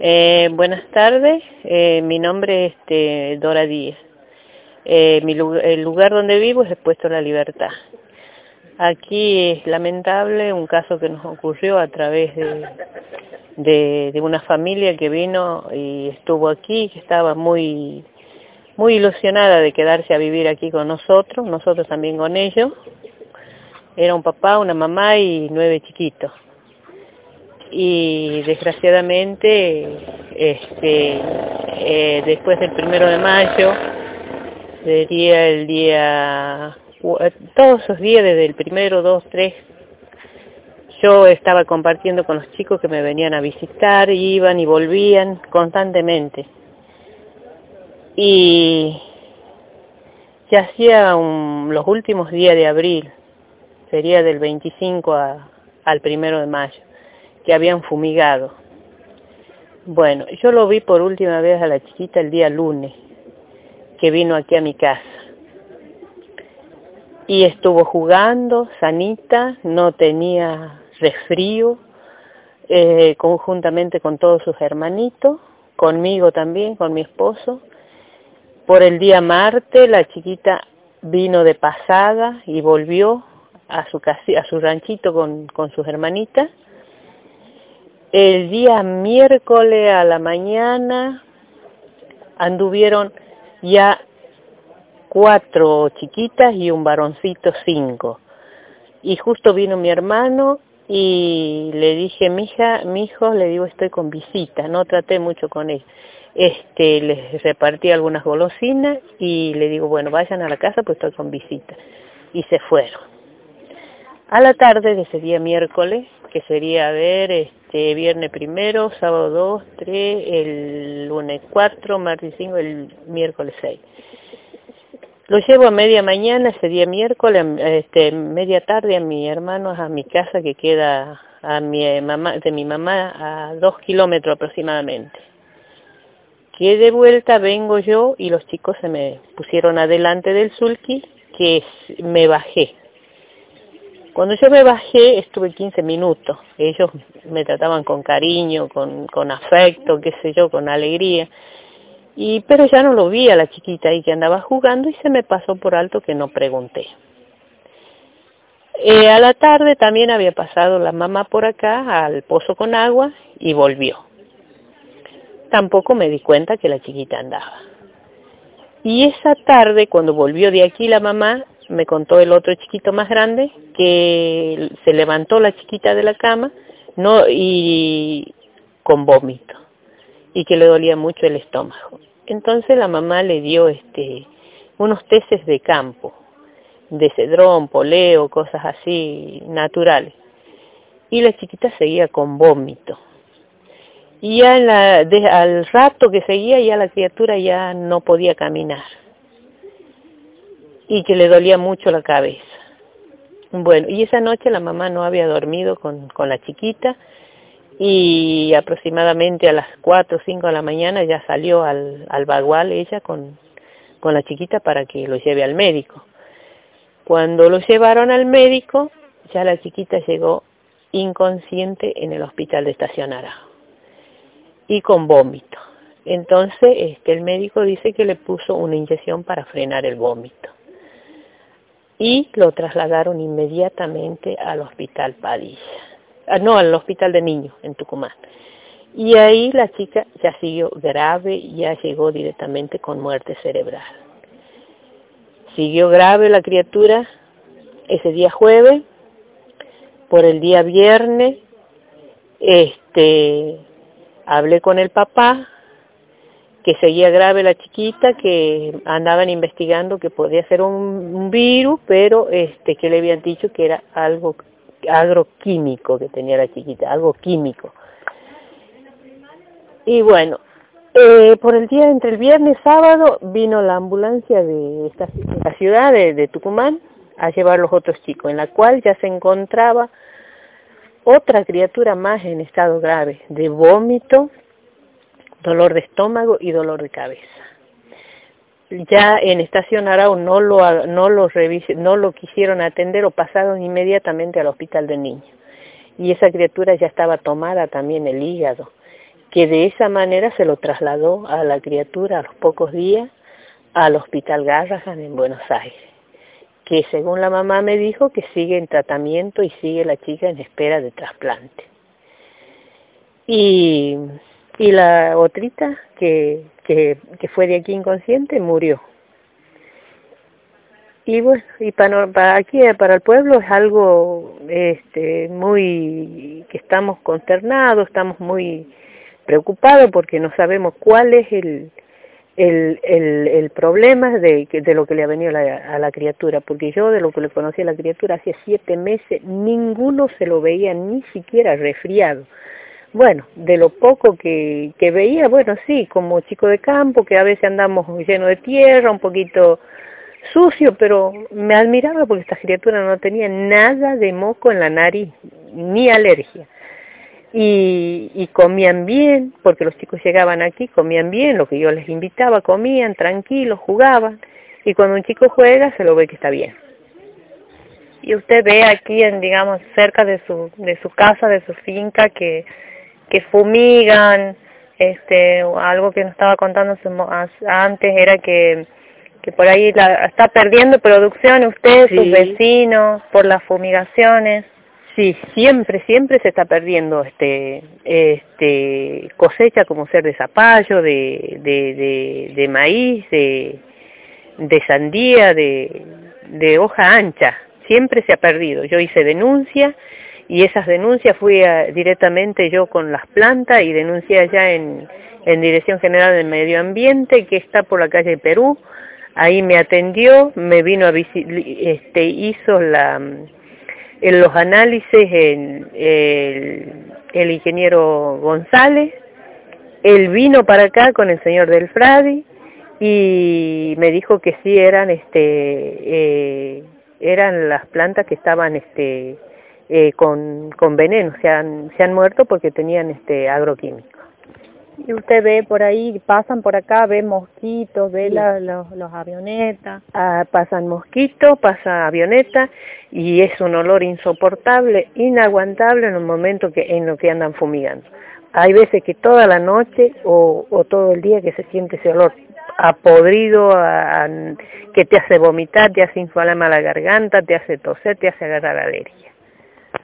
Eh, buenas tardes, eh, mi nombre es este, Dora Díez. Eh, el lugar donde vivo es expuesto a la libertad. Aquí es lamentable un caso que nos ocurrió a través de, de, de una familia que vino y estuvo aquí, que estaba muy, muy ilusionada de quedarse a vivir aquí con nosotros, nosotros también con ellos. Era un papá, una mamá y nueve chiquitos y desgraciadamente este eh, después del primero de mayo sería el día todos esos días desde el primero dos tres yo estaba compartiendo con los chicos que me venían a visitar iban y volvían constantemente. Y ya hacía los últimos días de abril sería del 25 a, al primero de mayo que habían fumigado. Bueno, yo lo vi por última vez a la chiquita el día lunes, que vino aquí a mi casa. Y estuvo jugando, sanita, no tenía resfrío, eh, conjuntamente con todos sus hermanitos, conmigo también, con mi esposo. Por el día martes la chiquita vino de pasada y volvió a su, ranchito con, con sus hermanitas el día miércoles a la mañana anduvieron ya cuatro chiquitas y un varoncito cinco. Y justo vino mi hermano y le dije, mi hija, mi hijo, le digo, estoy con visita, no traté mucho con él. Este, les repartí algunas golosinas y le digo, bueno, vayan a la casa pues estoy con visita. Y se fueron. A la tarde de ese día miércoles, que sería a ver, este, viernes primero, sábado dos, tres, el lunes cuatro, martes cinco, el miércoles seis. Lo llevo a media mañana, ese día miércoles, este, media tarde a mi hermano, a mi casa que queda a mi mamá, de mi mamá a dos kilómetros aproximadamente. Que de vuelta vengo yo y los chicos se me pusieron adelante del sulky que me bajé cuando yo me bajé estuve 15 minutos. Ellos me trataban con cariño, con, afecto, qué sé yo, con alegría. Y, pero ya no lo vi a la chiquita ahí que andaba jugando y se me pasó por alto que no pregunté. Eh, a la tarde también había pasado la mamá por acá al pozo con agua y volvió. Tampoco me di cuenta que la chiquita andaba. Y esa tarde, cuando volvió de aquí la mamá, me contó el otro chiquito más grande que se levantó la chiquita de la cama no y con vómito y que le dolía mucho el estómago. Entonces la mamá le dio este unos teces de campo, de cedrón, poleo, cosas así naturales. Y la chiquita seguía con vómito. Y ya al rato que seguía ya la criatura ya no podía caminar y que le dolía mucho la cabeza. Bueno, y esa noche la mamá no había dormido con, con la chiquita y aproximadamente a las 4 o 5 de la mañana ya salió al, al bagual ella con, con la chiquita para que lo lleve al médico. Cuando lo llevaron al médico, ya la chiquita llegó inconsciente en el hospital de estacionara y con vómito. Entonces este, el médico dice que le puso una inyección para frenar el vómito y lo trasladaron inmediatamente al hospital Padilla, ah, no, al hospital de niños en Tucumán. Y ahí la chica ya siguió grave, ya llegó directamente con muerte cerebral. Siguió grave la criatura ese día jueves, por el día viernes, este, hablé con el papá, que seguía grave la chiquita, que andaban investigando que podía ser un, virus, pero este que le habían dicho que era algo agroquímico que tenía la chiquita, algo químico. Y bueno, eh, por el día entre el viernes y sábado vino la ambulancia de esta, ciudad de, de Tucumán a llevar los otros chicos, en la cual ya se encontraba otra criatura más en estado grave, de vómito, dolor de estómago y dolor de cabeza. Ya en Estación Arau no lo, no lo, no lo quisieron atender o pasaron inmediatamente al hospital de niños. Y esa criatura ya estaba tomada también el hígado. que de esa manera se lo trasladó a la criatura a los pocos días al Hospital Garrahan en Buenos Aires, que según la mamá me dijo que sigue en tratamiento y sigue la chica en espera de trasplante. Y, y la otrita que, que, que fue de aquí inconsciente murió. Y bueno, y para, para aquí, para el pueblo es algo este, muy, que estamos consternados, estamos muy preocupados porque no sabemos cuál es el, el, el, problema de, de lo que le ha venido a la, criatura, porque yo de lo que le conocí a la criatura hace siete meses, ninguno se lo veía ni siquiera resfriado. Bueno, de lo poco que, que veía, bueno, sí, como chico de campo, que a veces andamos lleno de tierra, un poquito sucio, pero me admiraba porque esta criatura no tenía nada de moco en la nariz, ni alergia. Y, y comían bien, porque los chicos llegaban aquí, comían bien, lo que yo les invitaba, comían tranquilos, jugaban, y cuando un chico juega se lo ve que está bien. Y usted ve aquí, en, digamos, cerca de su, de su casa, de su finca, que, que fumigan, este, algo que nos estaba contando antes era que que por ahí la, está perdiendo producción usted, sus vecinos, por las fumigaciones. Sí, siempre, siempre se está perdiendo este, este cosecha como ser de zapallo, de, de, de, de maíz, de, de sandía, de, de hoja ancha. Siempre se ha perdido. Yo hice denuncia y esas denuncias fui directamente yo con las plantas y denuncié allá en, Dirección General del Medio Ambiente que está por la calle Perú. Ahí me atendió, me vino a este, hizo en los análisis el, el, ingeniero González, él vino para acá con el señor del Fradi y me dijo que sí eran este eh, eran las plantas que estaban este eh, con, con veneno, se han, se han muerto porque tenían este agroquímico. Y usted ve por ahí, pasan por acá, ve mosquitos, ve la, los, los avionetas. Ah, pasan mosquitos, pasa avioneta y es un olor insoportable, inaguantable en el momento que, en lo que andan fumigando. Hay veces que toda la noche o, o todo el día que se siente ese olor apodrido, a, que te hace vomitar, te hace inflamar la garganta, te hace toser, te hace agarrar alergia.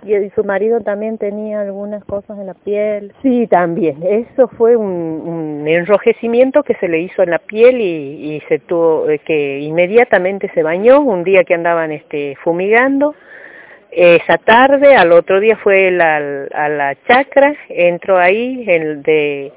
¿Y su marido también tenía algunas cosas en la piel? Sí, también. Eso fue un, enrojecimiento que se le hizo en la piel y, se tuvo eh, que inmediatamente se bañó un día que andaban este fumigando. Esa tarde, al otro día fue a la chacra, entró ahí el de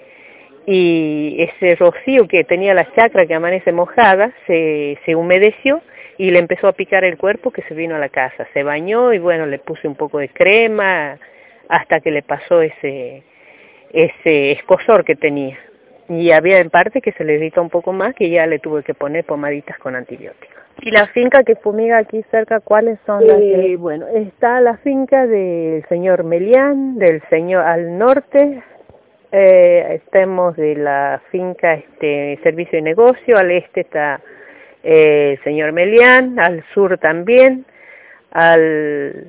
y ese rocío que tenía la chacra que amanece mojada se humedeció y le empezó a picar el cuerpo que se vino a la casa. Se bañó y bueno, le puse un poco de crema hasta que le pasó ese, ese escosor que tenía. Y había en parte que se le irrita un poco más que ya le tuve que poner pomaditas con antibióticos. ¿Y la finca que fumiga aquí cerca, cuáles son las eh, Bueno, está la finca del señor Melián, del señor al norte, eh, estamos de la finca este Servicio de Negocio, al este está eh, señor Melián, al sur también, al,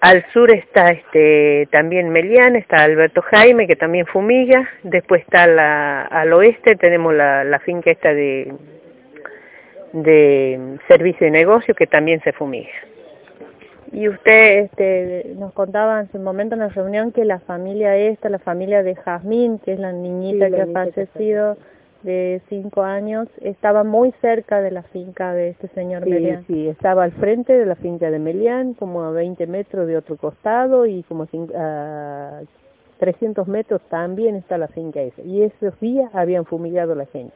al sur está este también Melián, está Alberto Jaime que también fumiga, después está la, al oeste tenemos la, la finca esta de, de servicio y negocio que también se fumiga. Y usted este, nos contaba en su momento en la reunión que la familia esta, la familia de Jazmín, que es la niñita que ha fallecido, de cinco años estaba muy cerca de la finca de este señor sí, Melián. Sí, estaba al frente de la finca de Melián, como a 20 metros de otro costado y como a 300 metros también está la finca esa. Y esos días habían fumigado la gente.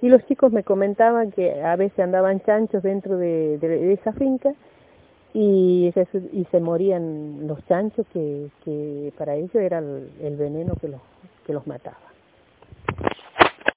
Y los chicos me comentaban que a veces andaban chanchos dentro de, de, de esa finca y se, y se morían los chanchos que, que para ellos era el, el veneno que los, que los mataba.